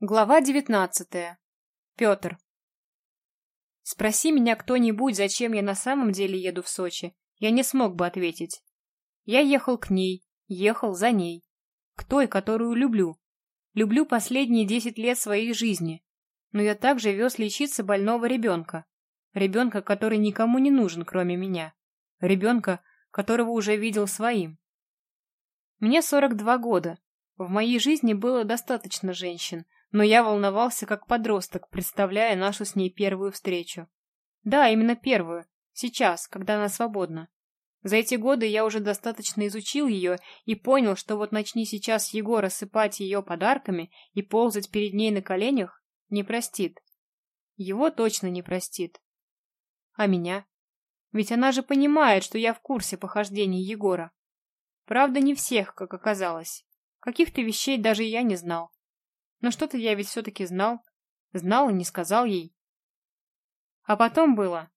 Глава девятнадцатая. Петр. Спроси меня кто-нибудь, зачем я на самом деле еду в Сочи, я не смог бы ответить. Я ехал к ней, ехал за ней. К той, которую люблю. Люблю последние десять лет своей жизни. Но я также вез лечиться больного ребенка. Ребенка, который никому не нужен, кроме меня. Ребенка, которого уже видел своим. Мне сорок два года. В моей жизни было достаточно женщин, но я волновался как подросток, представляя нашу с ней первую встречу. Да, именно первую, сейчас, когда она свободна. За эти годы я уже достаточно изучил ее и понял, что вот начни сейчас Егор осыпать ее подарками и ползать перед ней на коленях, не простит. Его точно не простит. А меня? Ведь она же понимает, что я в курсе похождений Егора. Правда, не всех, как оказалось. Каких-то вещей даже я не знал. Но что-то я ведь все-таки знал. Знал и не сказал ей. А потом было.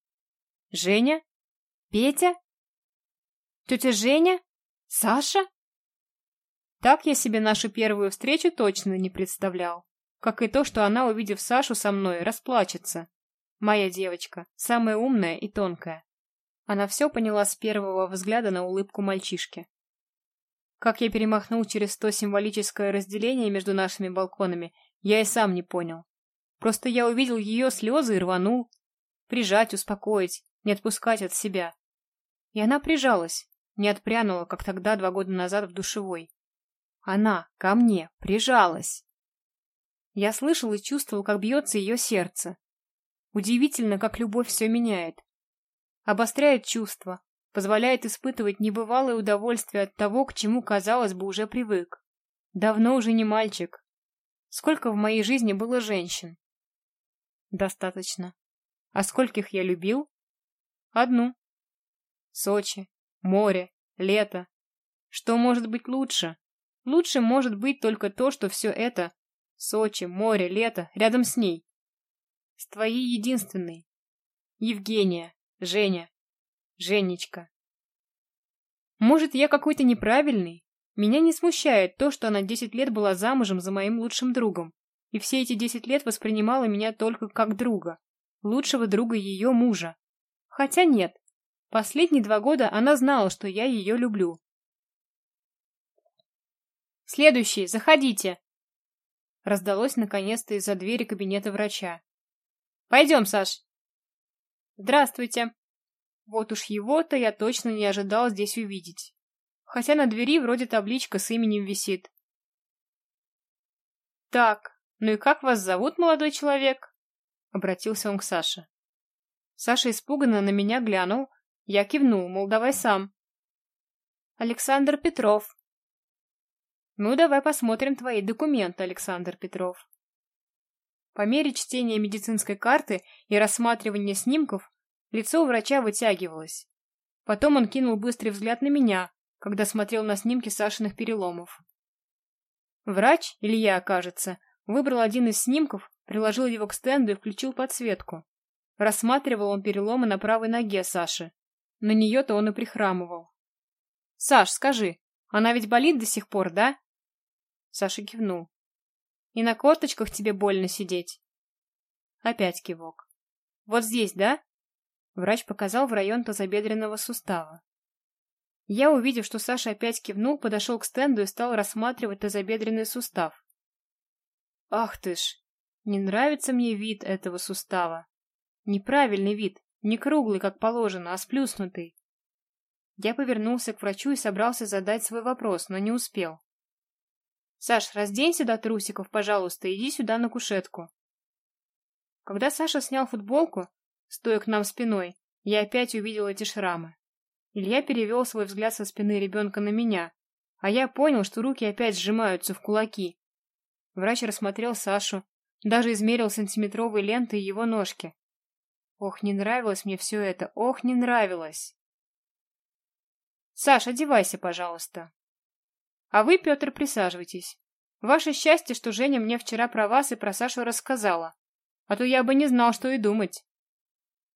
Женя? Петя? Тетя Женя? Саша? Так я себе нашу первую встречу точно не представлял. Как и то, что она, увидев Сашу со мной, расплачется. Моя девочка, самая умная и тонкая. Она все поняла с первого взгляда на улыбку мальчишки. Как я перемахнул через то символическое разделение между нашими балконами, я и сам не понял. Просто я увидел ее слезы и рванул. Прижать, успокоить, не отпускать от себя. И она прижалась, не отпрянула, как тогда два года назад в душевой. Она ко мне прижалась. Я слышал и чувствовал, как бьется ее сердце. Удивительно, как любовь все меняет. Обостряет чувства, позволяет испытывать небывалое удовольствие от того, к чему, казалось бы, уже привык. Давно уже не мальчик. Сколько в моей жизни было женщин? Достаточно. А скольких я любил? Одну. Сочи, море, лето. Что может быть лучше? Лучше может быть только то, что все это — Сочи, море, лето — рядом с ней. С твоей единственной. Евгения, Женя, Женечка. Может, я какой-то неправильный? Меня не смущает то, что она десять лет была замужем за моим лучшим другом, и все эти десять лет воспринимала меня только как друга, лучшего друга ее мужа. Хотя нет, последние два года она знала, что я ее люблю. «Следующий, заходите!» Раздалось наконец-то из-за двери кабинета врача. «Пойдем, Саш!» «Здравствуйте!» Вот уж его-то я точно не ожидал здесь увидеть. Хотя на двери вроде табличка с именем висит. «Так, ну и как вас зовут, молодой человек?» Обратился он к Саше. Саша испуганно на меня глянул. Я кивнул, мол, давай сам. «Александр Петров». «Ну, давай посмотрим твои документы, Александр Петров». По мере чтения медицинской карты и рассматривания снимков Лицо у врача вытягивалось. Потом он кинул быстрый взгляд на меня, когда смотрел на снимки Сашиных переломов. Врач, Илья, кажется, выбрал один из снимков, приложил его к стенду и включил подсветку. Рассматривал он переломы на правой ноге Саши. На нее-то он и прихрамывал. «Саш, скажи, она ведь болит до сих пор, да?» Саша кивнул. «И на корточках тебе больно сидеть?» Опять кивок. «Вот здесь, да?» Врач показал в район тазобедренного сустава. Я, увидев, что Саша опять кивнул, подошел к стенду и стал рассматривать тазобедренный сустав. Ах ты ж! Не нравится мне вид этого сустава. Неправильный вид, не круглый, как положено, а сплюснутый. Я повернулся к врачу и собрался задать свой вопрос, но не успел. «Саш, разденься до трусиков, пожалуйста, иди сюда на кушетку». Когда Саша снял футболку, Стоя к нам спиной, я опять увидел эти шрамы. Илья перевел свой взгляд со спины ребенка на меня, а я понял, что руки опять сжимаются в кулаки. Врач рассмотрел Сашу, даже измерил сантиметровые ленты его ножки. Ох, не нравилось мне все это, ох, не нравилось. Саш, одевайся, пожалуйста. А вы, Петр, присаживайтесь. Ваше счастье, что Женя мне вчера про вас и про Сашу рассказала. А то я бы не знал, что и думать.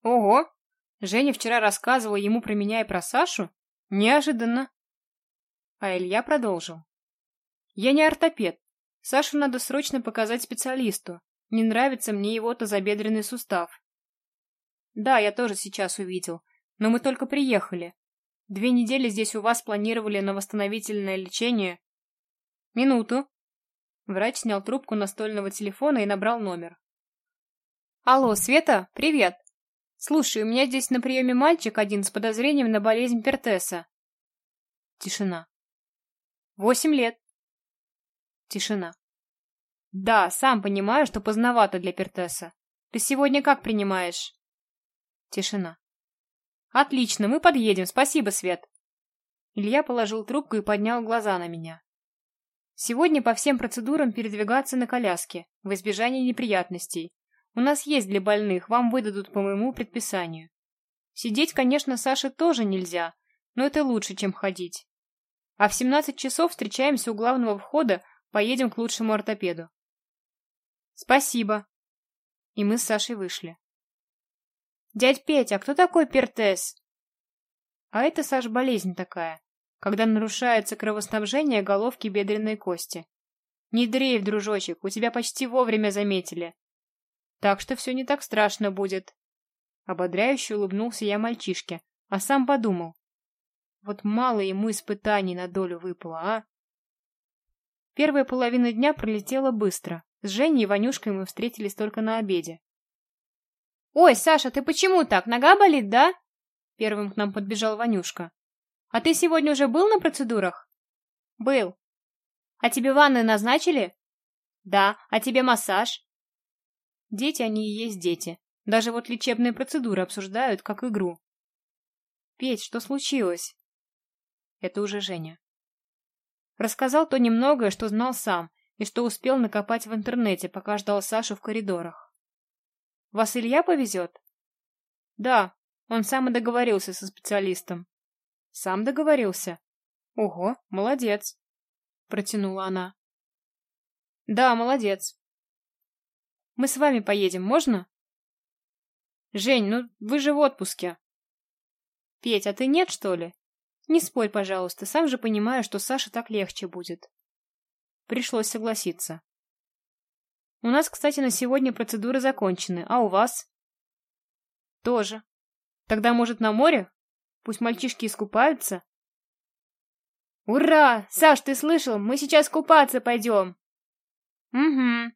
Ого! Женя вчера рассказывала ему про меня и про Сашу? Неожиданно. А Илья продолжил. Я не ортопед. Сашу надо срочно показать специалисту. Не нравится мне его тазобедренный сустав. Да, я тоже сейчас увидел. Но мы только приехали. Две недели здесь у вас планировали на восстановительное лечение. Минуту. Врач снял трубку настольного телефона и набрал номер. Алло, Света, привет. Слушай, у меня здесь на приеме мальчик один с подозрением на болезнь Пертеса. Тишина. Восемь лет. Тишина. Да, сам понимаю, что поздновато для Пертеса. Ты сегодня как принимаешь? Тишина. Отлично, мы подъедем, спасибо, Свет. Илья положил трубку и поднял глаза на меня. Сегодня по всем процедурам передвигаться на коляске, в избежание неприятностей. У нас есть для больных, вам выдадут по моему предписанию. Сидеть, конечно, Саше тоже нельзя, но это лучше, чем ходить. А в 17 часов встречаемся у главного входа, поедем к лучшему ортопеду. Спасибо. И мы с Сашей вышли. Дядь Петя, а кто такой Пертес? А это, Саш, болезнь такая, когда нарушается кровоснабжение головки бедренной кости. Не дрейф, дружочек, у тебя почти вовремя заметили. Так что все не так страшно будет. Ободряюще улыбнулся я мальчишке, а сам подумал. Вот мало ему испытаний на долю выпало, а? Первая половина дня пролетела быстро. С Женей и Ванюшкой мы встретились только на обеде. «Ой, Саша, ты почему так? Нога болит, да?» Первым к нам подбежал Ванюшка. «А ты сегодня уже был на процедурах?» «Был». «А тебе ванны назначили?» «Да. А тебе массаж?» Дети они и есть дети. Даже вот лечебные процедуры обсуждают, как игру. «Петь, что случилось?» Это уже Женя. Рассказал то немногое, что знал сам, и что успел накопать в интернете, пока ждал Сашу в коридорах. «Вас Илья повезет?» «Да, он сам и договорился со специалистом». «Сам договорился?» «Ого, молодец!» — протянула она. «Да, молодец. Мы с вами поедем, можно?» «Жень, ну вы же в отпуске». «Петь, а ты нет, что ли?» Не спорь, пожалуйста, сам же понимаю, что Саше так легче будет. Пришлось согласиться. У нас, кстати, на сегодня процедуры закончены, а у вас? Тоже. Тогда, может, на море? Пусть мальчишки искупаются? Ура! Саш, ты слышал? Мы сейчас купаться пойдем. Угу.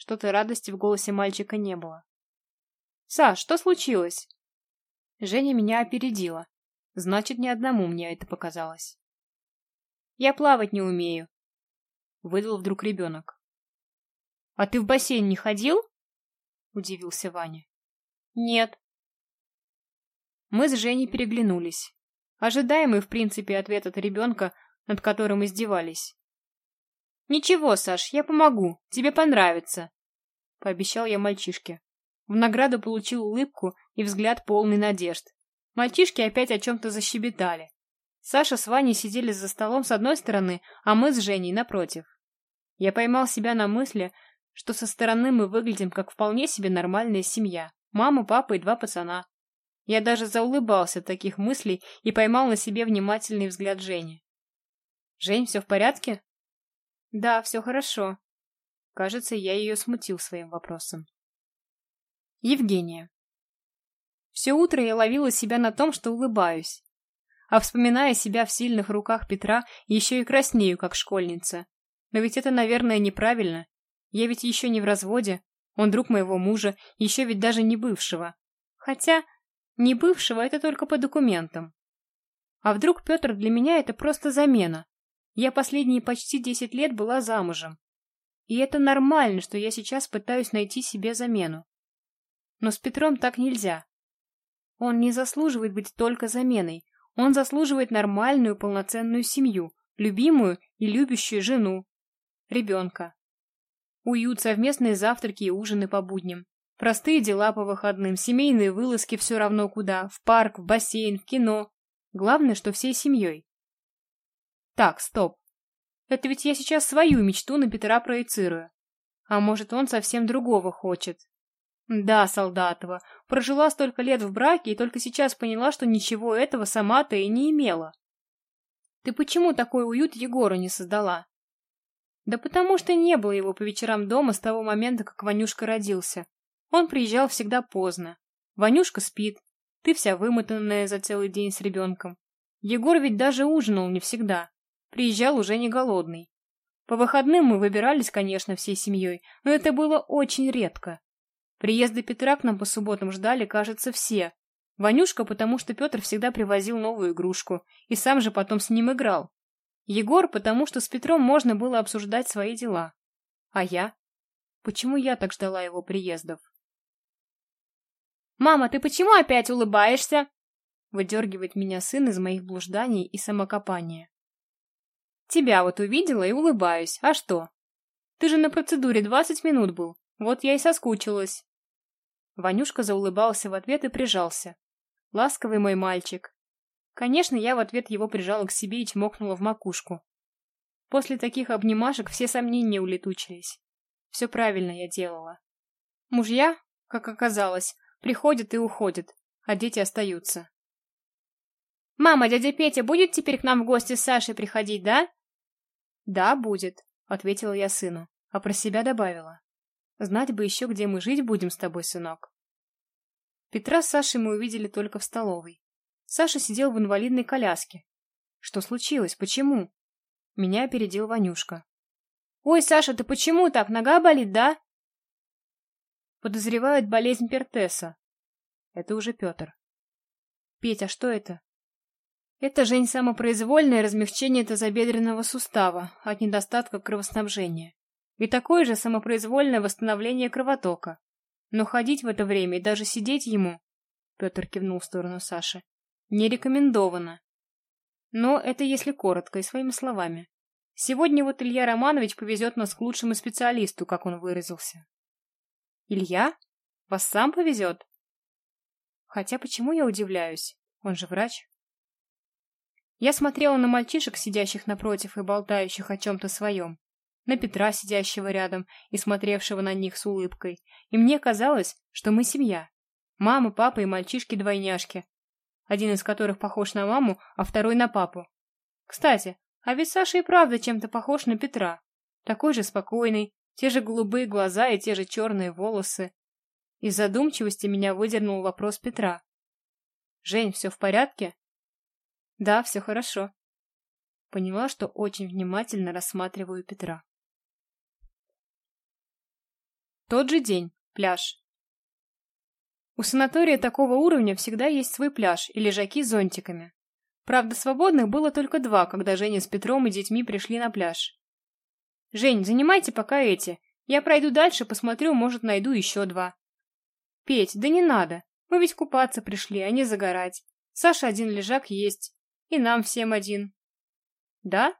Что-то радости в голосе мальчика не было. Саш, что случилось? Женя меня опередила. Значит, не одному мне это показалось. Я плавать не умею. Выдал вдруг ребенок. А ты в бассейн не ходил? Удивился Ваня. Нет. Мы с Женей переглянулись. Ожидаемый, в принципе, ответ от ребенка, над которым издевались. «Ничего, Саш, я помогу. Тебе понравится», — пообещал я мальчишке. В награду получил улыбку и взгляд полный надежд. Мальчишки опять о чем-то защебетали. Саша с Ваней сидели за столом с одной стороны, а мы с Женей напротив. Я поймал себя на мысли, что со стороны мы выглядим как вполне себе нормальная семья. Мама, папа и два пацана. Я даже заулыбался от таких мыслей и поймал на себе внимательный взгляд Жени. «Жень, все в порядке?» «Да, все хорошо». Кажется, я ее смутил своим вопросом. Евгения. Все утро я ловила себя на том, что улыбаюсь. А вспоминая себя в сильных руках Петра, еще и краснею, как школьница. Но ведь это, наверное, неправильно. Я ведь еще не в разводе. Он друг моего мужа, еще ведь даже не бывшего. Хотя, не бывшего это только по документам. А вдруг Петр для меня это просто замена? Я последние почти десять лет была замужем. И это нормально, что я сейчас пытаюсь найти себе замену. Но с Петром так нельзя. Он не заслуживает быть только заменой. Он заслуживает нормальную полноценную семью, любимую и любящую жену, ребенка. Уют, совместные завтраки и ужины по будням. Простые дела по выходным, семейные вылазки все равно куда, в парк, в бассейн, в кино. Главное, что всей семьей. Так, стоп. Это ведь я сейчас свою мечту на Петра проецирую. А может, он совсем другого хочет. Да, Солдатова, прожила столько лет в браке и только сейчас поняла, что ничего этого сама-то и не имела. Ты почему такой уют Егору не создала? Да потому что не было его по вечерам дома с того момента, как Ванюшка родился. Он приезжал всегда поздно. Ванюшка спит, ты вся вымотанная за целый день с ребенком. Егор ведь даже ужинал не всегда. Приезжал уже не голодный. По выходным мы выбирались, конечно, всей семьей, но это было очень редко. Приезда Петра к нам по субботам ждали, кажется, все. Ванюшка, потому что Петр всегда привозил новую игрушку, и сам же потом с ним играл. Егор, потому что с Петром можно было обсуждать свои дела. А я? Почему я так ждала его приездов? «Мама, ты почему опять улыбаешься?» Выдергивает меня сын из моих блужданий и самокопания. «Тебя вот увидела и улыбаюсь. А что? Ты же на процедуре двадцать минут был. Вот я и соскучилась». Ванюшка заулыбался в ответ и прижался. Ласковый мой мальчик. Конечно, я в ответ его прижала к себе и чмокнула в макушку. После таких обнимашек все сомнения улетучились. Все правильно я делала. Мужья, как оказалось, приходят и уходят, а дети остаются. «Мама, дядя Петя будет теперь к нам в гости с Сашей приходить, да?» «Да, будет», — ответила я сыну, а про себя добавила. «Знать бы еще, где мы жить будем с тобой, сынок». Петра с Сашей мы увидели только в столовой. Саша сидел в инвалидной коляске. Что случилось? Почему? Меня опередил Ванюшка. «Ой, Саша, ты почему так? Нога болит, да?» Подозревают болезнь Пертеса. Это уже Петр. Петя, что это? Это, Жень, самопроизвольное размягчение тазобедренного сустава от недостатка кровоснабжения. И такое же самопроизвольное восстановление кровотока. Но ходить в это время и даже сидеть ему, Петр кивнул в сторону Саши, не рекомендовано. Но это если коротко и своими словами. Сегодня вот Илья Романович повезет нас к лучшему специалисту, как он выразился. Илья? Вас сам повезет? Хотя почему я удивляюсь? Он же врач. Я смотрела на мальчишек, сидящих напротив и болтающих о чем-то своем, на Петра, сидящего рядом и смотревшего на них с улыбкой, и мне казалось, что мы семья. Мама, папа и мальчишки-двойняшки, один из которых похож на маму, а второй на папу. Кстати, а ведь Саша и правда чем-то похож на Петра. Такой же спокойный, те же голубые глаза и те же черные волосы. Из задумчивости меня выдернул вопрос Петра. «Жень, все в порядке?» «Да, все хорошо». Поняла, что очень внимательно рассматриваю Петра. Тот же день. Пляж. У санатория такого уровня всегда есть свой пляж и лежаки с зонтиками. Правда, свободных было только два, когда Женя с Петром и детьми пришли на пляж. Жень, занимайте пока эти. Я пройду дальше, посмотрю, может, найду еще два. Петь, да не надо. Мы ведь купаться пришли, а не загорать. Саша один лежак есть. И нам всем один. Да?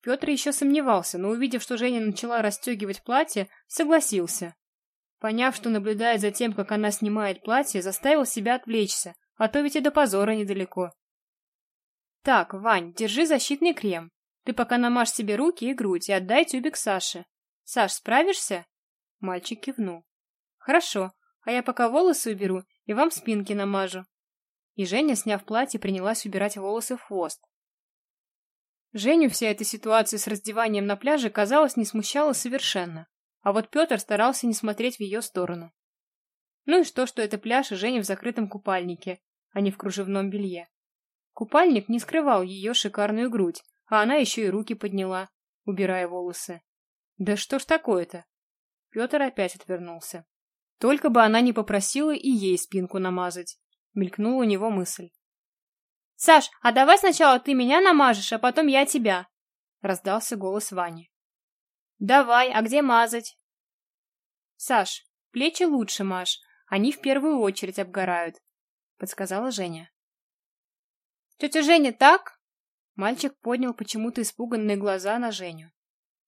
Петр еще сомневался, но увидев, что Женя начала расстегивать платье, согласился. Поняв, что наблюдает за тем, как она снимает платье, заставил себя отвлечься, а то ведь и до позора недалеко. Так, Вань, держи защитный крем. Ты пока намажь себе руки и грудь и отдай тюбик Саше. Саш, справишься? Мальчик кивнул. Хорошо, а я пока волосы уберу и вам спинки намажу. И Женя, сняв платье, принялась убирать волосы в хвост. Женю вся эта ситуация с раздеванием на пляже, казалось, не смущала совершенно. А вот Петр старался не смотреть в ее сторону. Ну и что, что это пляж и Женя в закрытом купальнике, а не в кружевном белье. Купальник не скрывал ее шикарную грудь, а она еще и руки подняла, убирая волосы. Да что ж такое-то? Петр опять отвернулся. Только бы она не попросила и ей спинку намазать. Мелькнула у него мысль. «Саш, а давай сначала ты меня намажешь, а потом я тебя!» Раздался голос Вани. «Давай, а где мазать?» «Саш, плечи лучше мажь, они в первую очередь обгорают», подсказала Женя. «Тетя Женя, так?» Мальчик поднял почему-то испуганные глаза на Женю.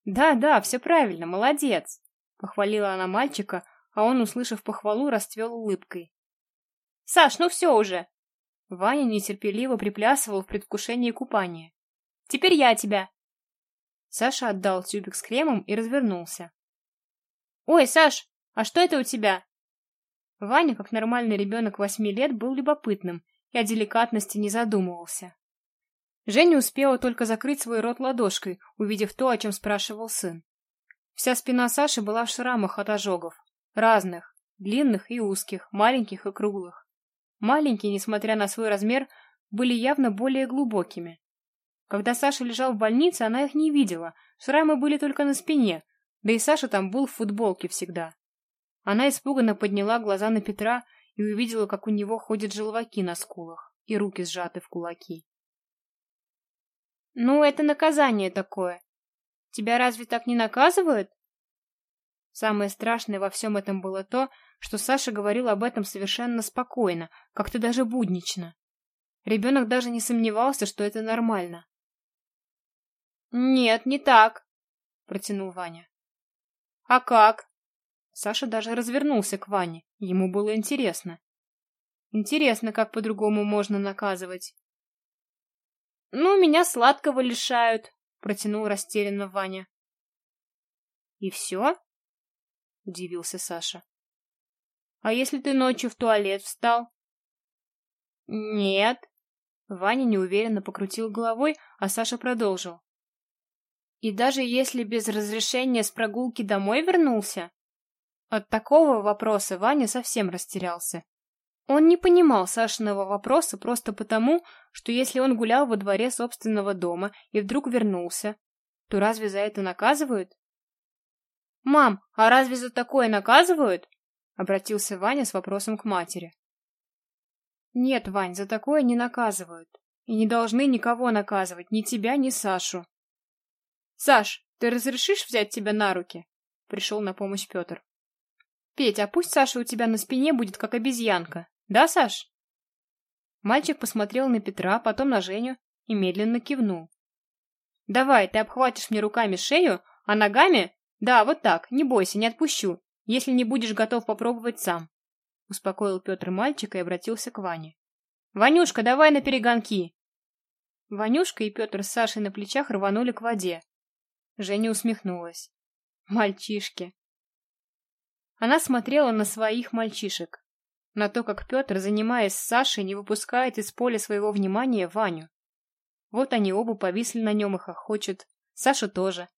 «Да, да, все правильно, молодец!» Похвалила она мальчика, а он, услышав похвалу, расцвел улыбкой. «Саш, ну все уже!» Ваня нетерпеливо приплясывал в предвкушении купания. «Теперь я тебя!» Саша отдал тюбик с кремом и развернулся. «Ой, Саш, а что это у тебя?» Ваня, как нормальный ребенок восьми лет, был любопытным и о деликатности не задумывался. Женя успела только закрыть свой рот ладошкой, увидев то, о чем спрашивал сын. Вся спина Саши была в шрамах от ожогов. Разных, длинных и узких, маленьких и круглых. Маленькие, несмотря на свой размер, были явно более глубокими. Когда Саша лежал в больнице, она их не видела, шрамы были только на спине, да и Саша там был в футболке всегда. Она испуганно подняла глаза на Петра и увидела, как у него ходят желваки на скулах и руки сжаты в кулаки. «Ну, это наказание такое. Тебя разве так не наказывают?» Самое страшное во всем этом было то, что Саша говорил об этом совершенно спокойно, как-то даже буднично. Ребенок даже не сомневался, что это нормально. «Нет, не так», — протянул Ваня. «А как?» Саша даже развернулся к Ване. Ему было интересно. Интересно, как по-другому можно наказывать. «Ну, меня сладкого лишают», — протянул растерянно Ваня. «И все?» — удивился Саша. «А если ты ночью в туалет встал?» «Нет». Ваня неуверенно покрутил головой, а Саша продолжил. «И даже если без разрешения с прогулки домой вернулся?» От такого вопроса Ваня совсем растерялся. Он не понимал Сашиного вопроса просто потому, что если он гулял во дворе собственного дома и вдруг вернулся, то разве за это наказывают? «Мам, а разве за такое наказывают?» — обратился Ваня с вопросом к матери. «Нет, Вань, за такое не наказывают. И не должны никого наказывать, ни тебя, ни Сашу». «Саш, ты разрешишь взять тебя на руки?» — пришел на помощь Петр. «Петь, а пусть Саша у тебя на спине будет, как обезьянка. Да, Саш?» Мальчик посмотрел на Петра, потом на Женю и медленно кивнул. «Давай, ты обхватишь мне руками шею, а ногами... Да, вот так, не бойся, не отпущу, если не будешь готов попробовать сам», — успокоил Петр мальчика и обратился к Ване. «Ванюшка, давай на перегонки!» Ванюшка и Петр с Сашей на плечах рванули к воде. Женя усмехнулась. «Мальчишки!» Она смотрела на своих мальчишек на то, как Петр, занимаясь с Сашей, не выпускает из поля своего внимания Ваню. Вот они оба повисли на нем и хохочут. Саша тоже.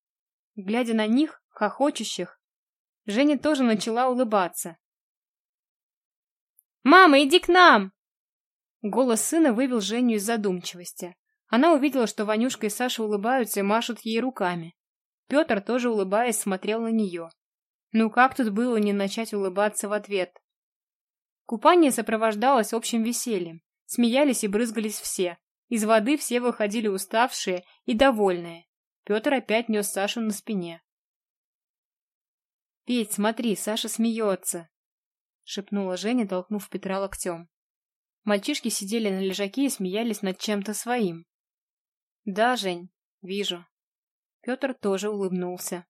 Глядя на них, хохочущих, Женя тоже начала улыбаться. «Мама, иди к нам!» Голос сына вывел Женю из задумчивости. Она увидела, что Ванюшка и Саша улыбаются и машут ей руками. Петр, тоже улыбаясь, смотрел на нее. Ну как тут было не начать улыбаться в ответ? Купание сопровождалось общим весельем. Смеялись и брызгались все. Из воды все выходили уставшие и довольные. Петр опять нес Сашу на спине. «Петь, смотри, Саша смеется!» — шепнула Женя, толкнув Петра локтем. Мальчишки сидели на лежаке и смеялись над чем-то своим. «Да, Жень, вижу». Петр тоже улыбнулся.